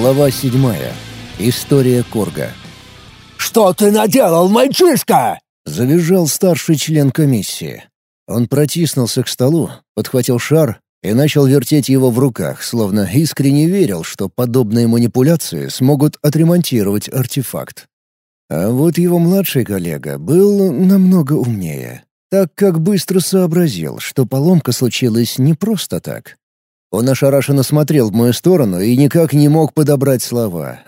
Глава седьмая. История Корга. «Что ты наделал, мальчишка?» — завизжал старший член комиссии. Он протиснулся к столу, подхватил шар и начал вертеть его в руках, словно искренне верил, что подобные манипуляции смогут отремонтировать артефакт. А вот его младший коллега был намного умнее, так как быстро сообразил, что поломка случилась не просто так. Он ошарашенно смотрел в мою сторону и никак не мог подобрать слова.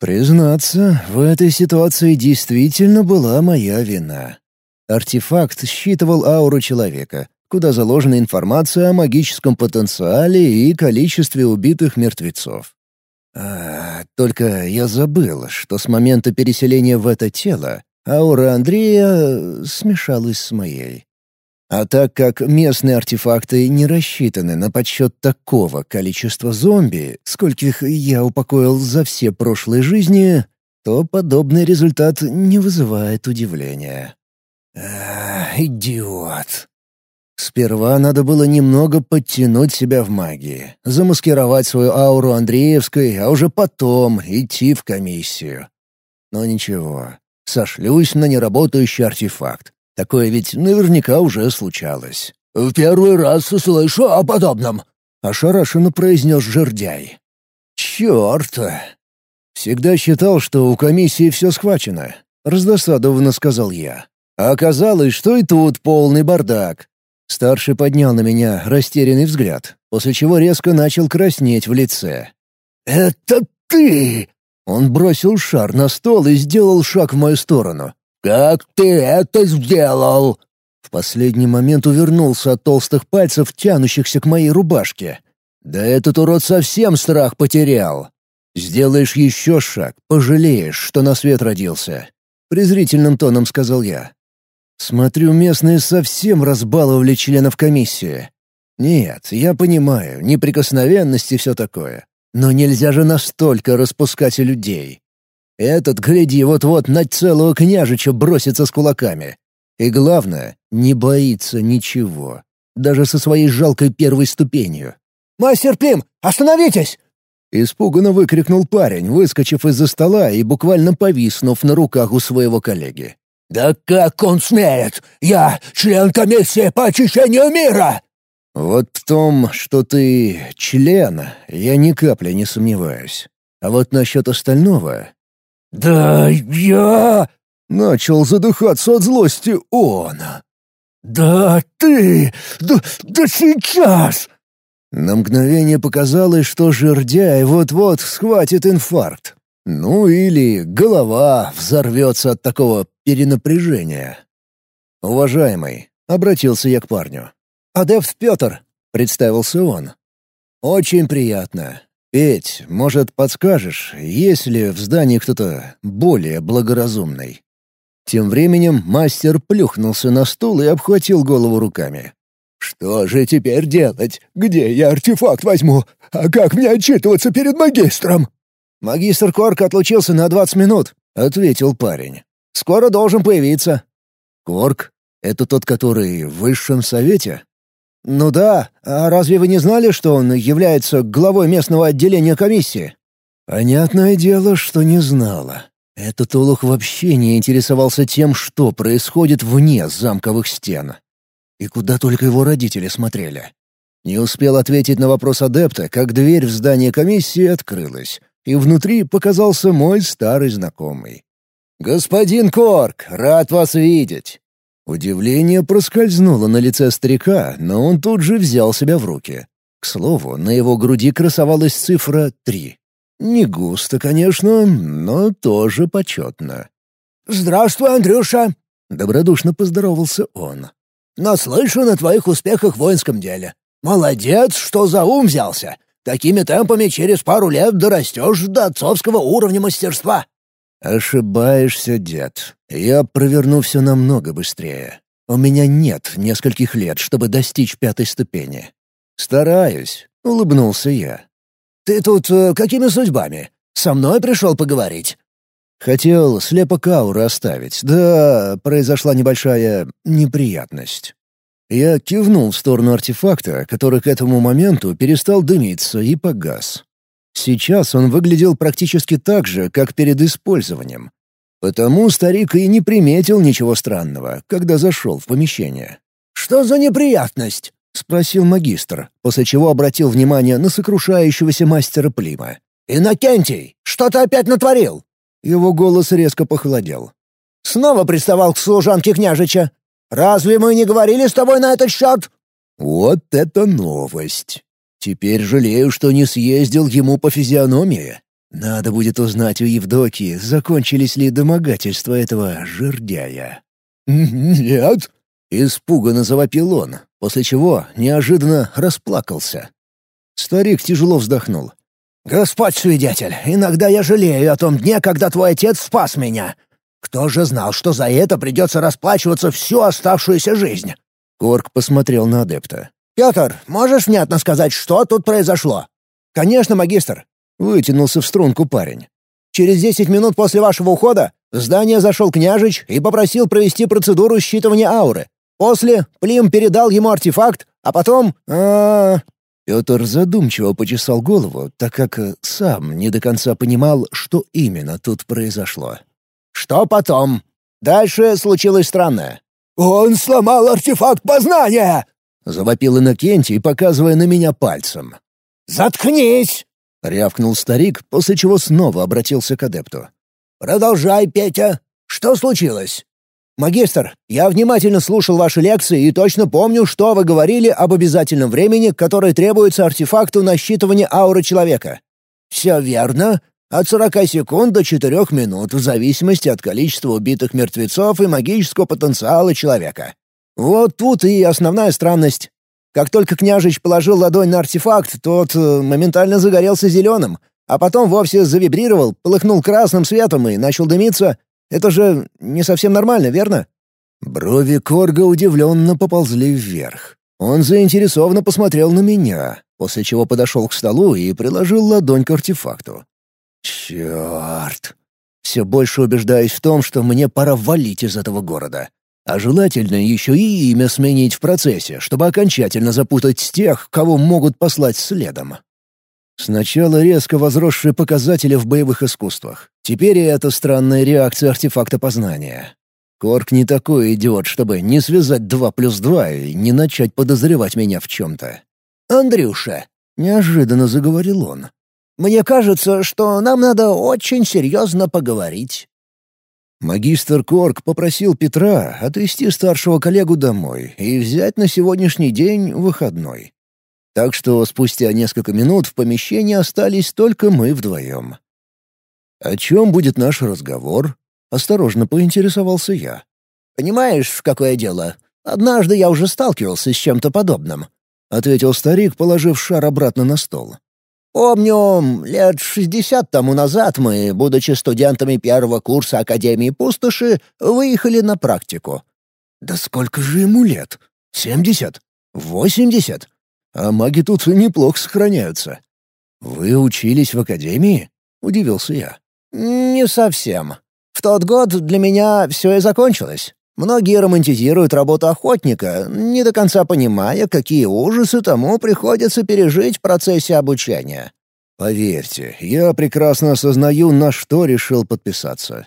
Признаться, в этой ситуации действительно была моя вина. Артефакт считывал ауру человека, куда заложена информация о магическом потенциале и количестве убитых мертвецов. А, только я забыл, что с момента переселения в это тело аура Андрея смешалась с моей. А так как местные артефакты не рассчитаны на подсчет такого количества зомби, скольких я упокоил за все прошлые жизни, то подобный результат не вызывает удивления. Ах, идиот. Сперва надо было немного подтянуть себя в магии, замаскировать свою ауру Андреевской, а уже потом идти в комиссию. Но ничего, сошлюсь на неработающий артефакт. Такое ведь наверняка уже случалось. «В первый раз слышу о подобном», — ошарашенно произнес жердяй. «Черт!» «Всегда считал, что у комиссии все схвачено», — раздосадованно сказал я. А оказалось, что и тут полный бардак. Старший поднял на меня растерянный взгляд, после чего резко начал краснеть в лице. «Это ты!» Он бросил шар на стол и сделал шаг в мою сторону. «Как ты это сделал?» В последний момент увернулся от толстых пальцев, тянущихся к моей рубашке. Да этот урод совсем страх потерял. «Сделаешь еще шаг, пожалеешь, что на свет родился», — презрительным тоном сказал я. Смотрю, местные совсем разбаловали членов комиссии. Нет, я понимаю, неприкосновенность и все такое. Но нельзя же настолько распускать людей. Этот, гляди, вот-вот на целого княжича бросится с кулаками. И главное, не боится ничего. Даже со своей жалкой первой ступенью. «Мастер Плим, остановитесь!» Испуганно выкрикнул парень, выскочив из-за стола и буквально повиснув на руках у своего коллеги. «Да как он смеет? Я член комиссии по очищению мира!» «Вот в том, что ты член, я ни капли не сомневаюсь. А вот насчет остального «Да я...» — начал задыхаться от злости он. «Да ты... Да, да сейчас...» На мгновение показалось, что жердяй вот-вот схватит инфаркт. Ну или голова взорвется от такого перенапряжения. «Уважаемый», — обратился я к парню. «Адепт Петр», — представился он. «Очень приятно. «Петь, может, подскажешь, есть ли в здании кто-то более благоразумный?» Тем временем мастер плюхнулся на стул и обхватил голову руками. «Что же теперь делать? Где я артефакт возьму? А как мне отчитываться перед магистром?» «Магистр Корк отлучился на двадцать минут», — ответил парень. «Скоро должен появиться». «Корк? Это тот, который в высшем совете?» «Ну да. А разве вы не знали, что он является главой местного отделения комиссии?» «Понятное дело, что не знала. Этот олух вообще не интересовался тем, что происходит вне замковых стен. И куда только его родители смотрели. Не успел ответить на вопрос адепта, как дверь в здание комиссии открылась, и внутри показался мой старый знакомый. «Господин Корк, рад вас видеть!» Удивление проскользнуло на лице старика, но он тут же взял себя в руки. К слову, на его груди красовалась цифра три. Не густо, конечно, но тоже почетно. «Здравствуй, Андрюша!» — добродушно поздоровался он. «Наслышан о твоих успехах в воинском деле. Молодец, что за ум взялся. Такими темпами через пару лет дорастешь до отцовского уровня мастерства». «Ошибаешься, дед. Я проверну все намного быстрее. У меня нет нескольких лет, чтобы достичь пятой ступени. Стараюсь», — улыбнулся я. «Ты тут э, какими судьбами? Со мной пришел поговорить?» Хотел слепок ауры оставить, да произошла небольшая неприятность. Я кивнул в сторону артефакта, который к этому моменту перестал дымиться и погас. Сейчас он выглядел практически так же, как перед использованием. Потому старик и не приметил ничего странного, когда зашел в помещение. «Что за неприятность?» — спросил магистр, после чего обратил внимание на сокрушающегося мастера Плима. «Иннокентий, что ты опять натворил?» Его голос резко похолодел. «Снова приставал к служанке княжича. Разве мы не говорили с тобой на этот счет?» «Вот это новость! Теперь жалею, что не съездил ему по физиономии. Надо будет узнать у Евдокии, закончились ли домогательства этого жердяя». «Нет!» — испуганно завопил он, после чего неожиданно расплакался. Старик тяжело вздохнул. «Господь свидетель, иногда я жалею о том дне, когда твой отец спас меня. Кто же знал, что за это придется расплачиваться всю оставшуюся жизнь?» Корк посмотрел на адепта. «Петр, можешь внятно сказать, что тут произошло?» «Конечно, магистр», — вытянулся в струнку парень. «Через десять минут после вашего ухода в здание зашел княжич и попросил провести процедуру считывания ауры. После Плим передал ему артефакт, а потом... А Петр задумчиво почесал голову, так как э, сам не до конца понимал, что именно тут произошло. «Что потом? Дальше случилось странное». «Он сломал артефакт познания!» — завопил Иннокентий, показывая на меня пальцем. «Заткнись!» — рявкнул старик, после чего снова обратился к адепту. «Продолжай, Петя. Что случилось?» «Магистр, я внимательно слушал ваши лекции и точно помню, что вы говорили об обязательном времени, которое требуется артефакту на считывание ауры человека». «Все верно. От 40 секунд до 4 минут, в зависимости от количества убитых мертвецов и магического потенциала человека. Вот тут и основная странность. Как только княжич положил ладонь на артефакт, тот э, моментально загорелся зеленым, а потом вовсе завибрировал, полыхнул красным светом и начал дымиться. Это же не совсем нормально, верно? Брови Корга удивленно поползли вверх. Он заинтересованно посмотрел на меня, после чего подошел к столу и приложил ладонь к артефакту. Черт! Все больше убеждаюсь в том, что мне пора валить из этого города. А желательно еще и имя сменить в процессе, чтобы окончательно запутать тех, кого могут послать следом. Сначала резко возросшие показатели в боевых искусствах. Теперь и эта странная реакция артефакта познания. Корк не такой идиот, чтобы не связать два плюс два и не начать подозревать меня в чем-то. «Андрюша», — неожиданно заговорил он, — «мне кажется, что нам надо очень серьезно поговорить». Магистр Корк попросил Петра отвезти старшего коллегу домой и взять на сегодняшний день выходной. Так что спустя несколько минут в помещении остались только мы вдвоем. «О чем будет наш разговор?» — осторожно поинтересовался я. «Понимаешь, какое дело? Однажды я уже сталкивался с чем-то подобным», — ответил старик, положив шар обратно на стол. «Помню, лет шестьдесят тому назад мы, будучи студентами первого курса Академии Пустоши, выехали на практику». «Да сколько же ему лет? Семьдесят? Восемьдесят?» А маги тут неплохо сохраняются. Вы учились в академии? Удивился я. Не совсем. В тот год для меня все и закончилось. Многие романтизируют работу охотника, не до конца понимая, какие ужасы тому приходится пережить в процессе обучения. Поверьте, я прекрасно осознаю, на что решил подписаться.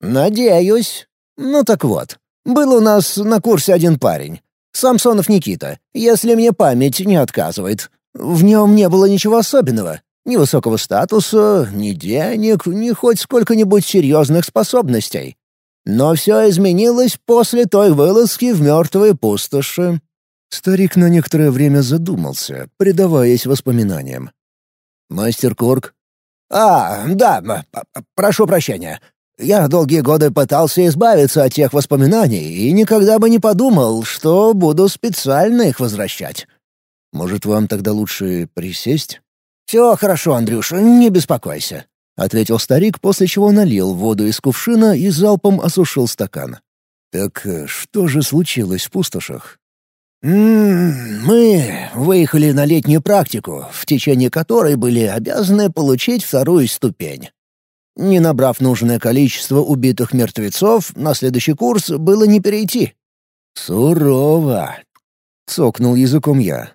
Надеюсь. Ну так вот, был у нас на курсе один парень. Самсонов Никита, если мне память не отказывает. В нем не было ничего особенного. Ни высокого статуса, ни денег, ни хоть сколько-нибудь серьезных способностей. Но все изменилось после той вылазки в мертвые пустоши. Старик на некоторое время задумался, предаваясь воспоминаниям. «Мастер Корк?» «А, да, прошу прощения. Я долгие годы пытался избавиться от тех воспоминаний и никогда бы не подумал, что буду специально их возвращать. Может, вам тогда лучше присесть? «Все хорошо, Андрюша, не беспокойся», — ответил старик, после чего налил воду из кувшина и залпом осушил стакан. «Так э, что же случилось в пустошах?» «Мы выехали на летнюю практику, в течение которой были обязаны получить вторую ступень. Не набрав нужное количество убитых мертвецов, на следующий курс было не перейти. «Сурово!» — цокнул языком я.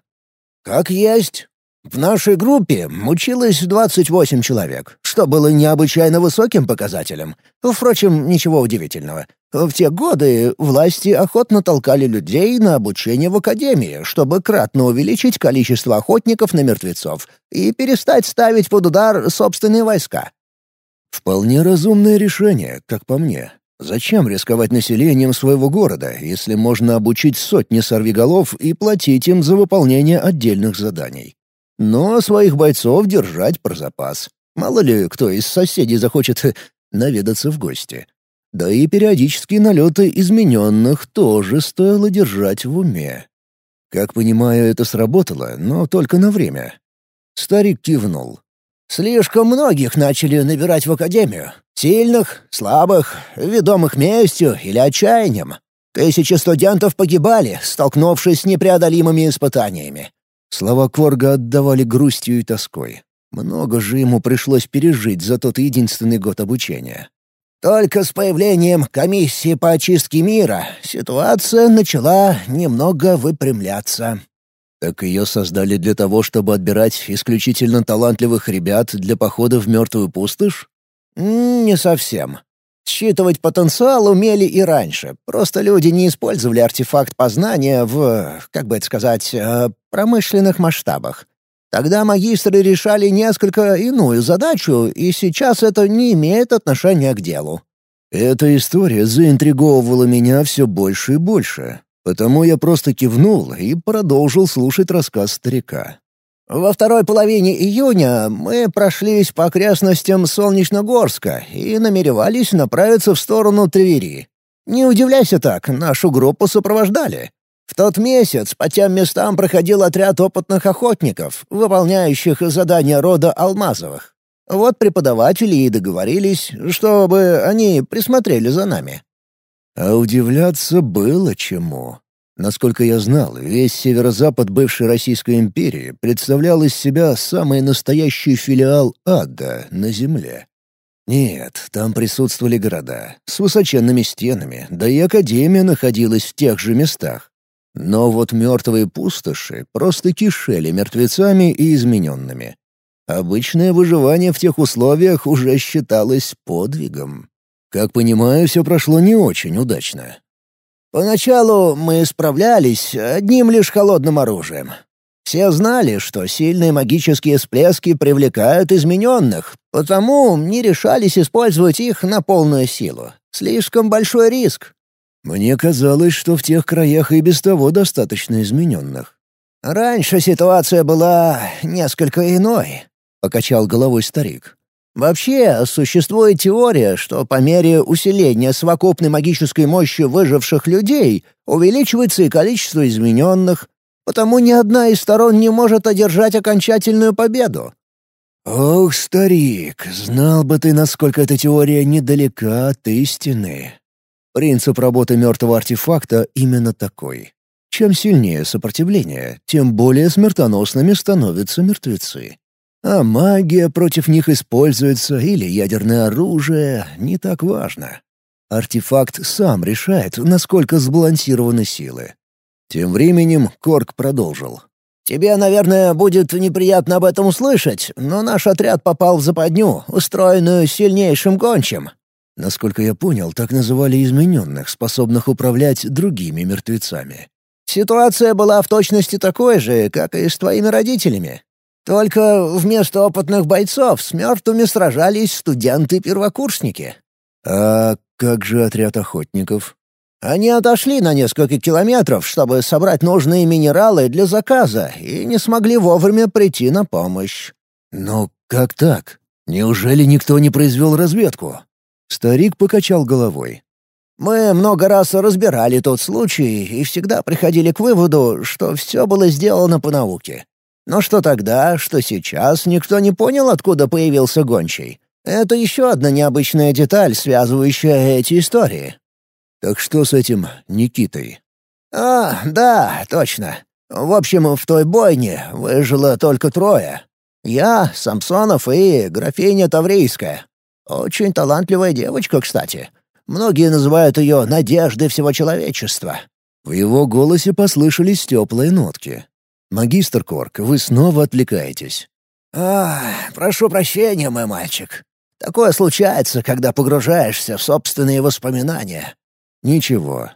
«Как есть. В нашей группе училось 28 человек, что было необычайно высоким показателем. Впрочем, ничего удивительного. В те годы власти охотно толкали людей на обучение в академии, чтобы кратно увеличить количество охотников на мертвецов и перестать ставить под удар собственные войска. Вполне разумное решение, как по мне. Зачем рисковать населением своего города, если можно обучить сотни сорвиголов и платить им за выполнение отдельных заданий? Но своих бойцов держать про запас. Мало ли кто из соседей захочет наведаться в гости. Да и периодические налеты измененных тоже стоило держать в уме. Как понимаю, это сработало, но только на время. Старик кивнул. Слишком многих начали набирать в академию. Сильных, слабых, ведомых местью или отчаянием. Тысячи студентов погибали, столкнувшись с непреодолимыми испытаниями. Слова Кворга отдавали грустью и тоской. Много же ему пришлось пережить за тот единственный год обучения. Только с появлением комиссии по очистке мира ситуация начала немного выпрямляться. Так ее создали для того, чтобы отбирать исключительно талантливых ребят для похода в мертвую пустошь? Не совсем. Считывать потенциал умели и раньше, просто люди не использовали артефакт познания в, как бы это сказать, э, промышленных масштабах. Тогда магистры решали несколько иную задачу, и сейчас это не имеет отношения к делу. Эта история заинтриговывала меня все больше и больше. Потому я просто кивнул и продолжил слушать рассказ старика. Во второй половине июня мы прошлись по окрестностям Солнечногорска и намеревались направиться в сторону Твери. Не удивляйся так, нашу группу сопровождали. В тот месяц по тем местам проходил отряд опытных охотников, выполняющих задания рода Алмазовых. Вот преподаватели и договорились, чтобы они присмотрели за нами. А удивляться было чему. Насколько я знал, весь северо-запад бывшей Российской империи представлял из себя самый настоящий филиал ада на земле. Нет, там присутствовали города с высоченными стенами, да и академия находилась в тех же местах. Но вот мертвые пустоши просто кишели мертвецами и измененными. Обычное выживание в тех условиях уже считалось подвигом. Как понимаю, все прошло не очень удачно. Поначалу мы справлялись одним лишь холодным оружием. Все знали, что сильные магические всплески привлекают измененных, потому не решались использовать их на полную силу. Слишком большой риск. Мне казалось, что в тех краях и без того достаточно измененных. Раньше ситуация была несколько иной, — покачал головой старик. Вообще, существует теория, что по мере усиления совокупной магической мощи выживших людей увеличивается и количество измененных, потому ни одна из сторон не может одержать окончательную победу. «Ох, старик, знал бы ты, насколько эта теория недалека от истины». Принцип работы мертвого артефакта именно такой. Чем сильнее сопротивление, тем более смертоносными становятся мертвецы. А магия против них используется или ядерное оружие, не так важно. Артефакт сам решает, насколько сбалансированы силы. Тем временем Корк продолжил. «Тебе, наверное, будет неприятно об этом услышать, но наш отряд попал в западню, устроенную сильнейшим гончим». Насколько я понял, так называли измененных, способных управлять другими мертвецами. «Ситуация была в точности такой же, как и с твоими родителями. Только вместо опытных бойцов с мертвыми сражались студенты-первокурсники. А как же отряд охотников? Они отошли на несколько километров, чтобы собрать нужные минералы для заказа, и не смогли вовремя прийти на помощь. Но как так? Неужели никто не произвел разведку? Старик покачал головой. Мы много раз разбирали тот случай и всегда приходили к выводу, что все было сделано по науке. Но что тогда, что сейчас, никто не понял, откуда появился гончий. Это еще одна необычная деталь, связывающая эти истории. Так что с этим Никитой? А, да, точно. В общем, в той бойне выжило только трое. Я, Самсонов и графиня Таврийская. Очень талантливая девочка, кстати. Многие называют ее «надеждой всего человечества». В его голосе послышались теплые нотки. «Магистр Корк, вы снова отвлекаетесь». «А, прошу прощения, мой мальчик. Такое случается, когда погружаешься в собственные воспоминания». «Ничего.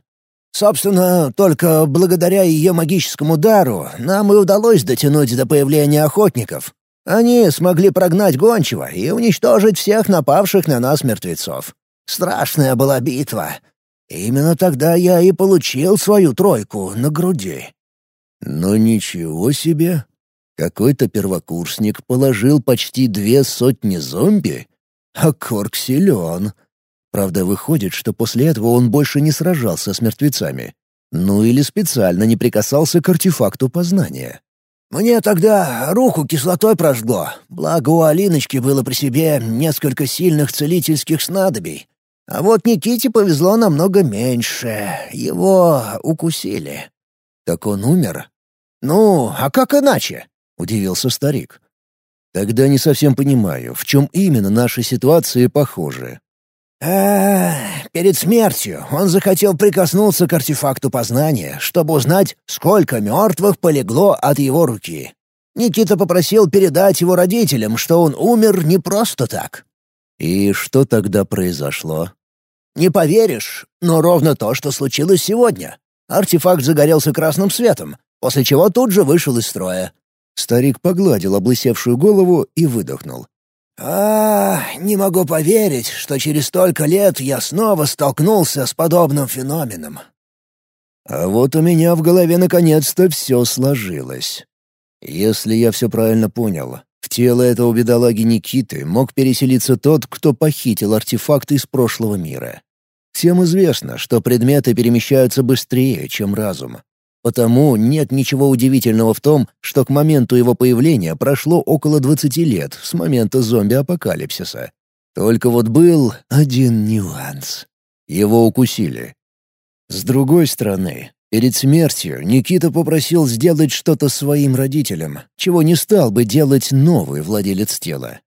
Собственно, только благодаря ее магическому дару нам и удалось дотянуть до появления охотников. Они смогли прогнать гончего и уничтожить всех напавших на нас мертвецов. Страшная была битва. Именно тогда я и получил свою тройку на груди. Но ничего себе! Какой-то первокурсник положил почти две сотни зомби? А Корк силен. Правда, выходит, что после этого он больше не сражался с мертвецами. Ну или специально не прикасался к артефакту познания. Мне тогда руку кислотой прожгло, благо у Алиночки было при себе несколько сильных целительских снадобий. А вот Никите повезло намного меньше, его укусили. Так он умер? Ну, а как иначе? — удивился старик. «Тогда не совсем понимаю, в чем именно наши ситуации похожи». А, перед смертью он захотел прикоснуться к артефакту познания, чтобы узнать, сколько мертвых полегло от его руки. Никита попросил передать его родителям, что он умер не просто так. И что тогда произошло? Не поверишь, но ровно то, что случилось сегодня. Артефакт загорелся красным светом, после чего тут же вышел из строя. Старик погладил облысевшую голову и выдохнул. «А, не могу поверить, что через столько лет я снова столкнулся с подобным феноменом». А вот у меня в голове наконец-то все сложилось. Если я все правильно понял, в тело этого бедолаги Никиты мог переселиться тот, кто похитил артефакт из прошлого мира. Всем известно, что предметы перемещаются быстрее, чем разум. Потому нет ничего удивительного в том, что к моменту его появления прошло около 20 лет с момента зомби-апокалипсиса. Только вот был один нюанс. Его укусили. С другой стороны, перед смертью Никита попросил сделать что-то своим родителям, чего не стал бы делать новый владелец тела.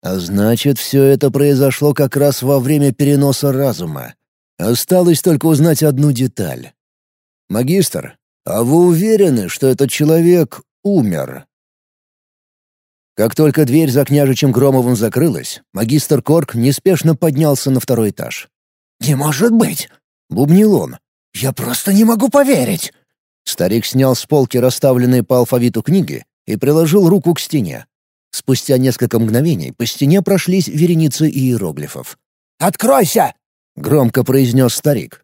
А значит, все это произошло как раз во время переноса разума. Осталось только узнать одну деталь. «Магистр, «А вы уверены, что этот человек умер?» Как только дверь за княжичем Громовым закрылась, магистр Корк неспешно поднялся на второй этаж. «Не может быть!» — бубнил он. «Я просто не могу поверить!» Старик снял с полки расставленные по алфавиту книги и приложил руку к стене. Спустя несколько мгновений по стене прошлись вереницы иероглифов. «Откройся!» — громко произнес старик.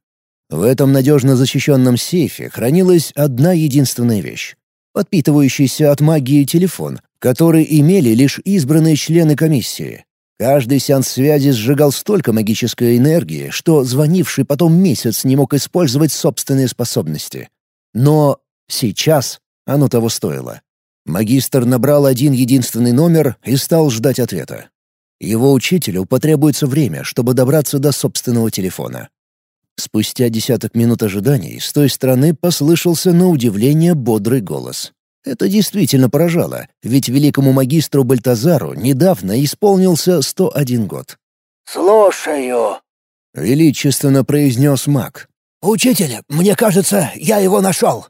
В этом надежно защищенном сейфе хранилась одна единственная вещь — подпитывающийся от магии телефон, который имели лишь избранные члены комиссии. Каждый сеанс связи сжигал столько магической энергии, что звонивший потом месяц не мог использовать собственные способности. Но сейчас оно того стоило. Магистр набрал один единственный номер и стал ждать ответа. Его учителю потребуется время, чтобы добраться до собственного телефона. Спустя десяток минут ожиданий с той стороны послышался на удивление бодрый голос. Это действительно поражало, ведь великому магистру Бальтазару недавно исполнился 101 год. «Слушаю», — величественно произнес маг. «Учитель, мне кажется, я его нашел».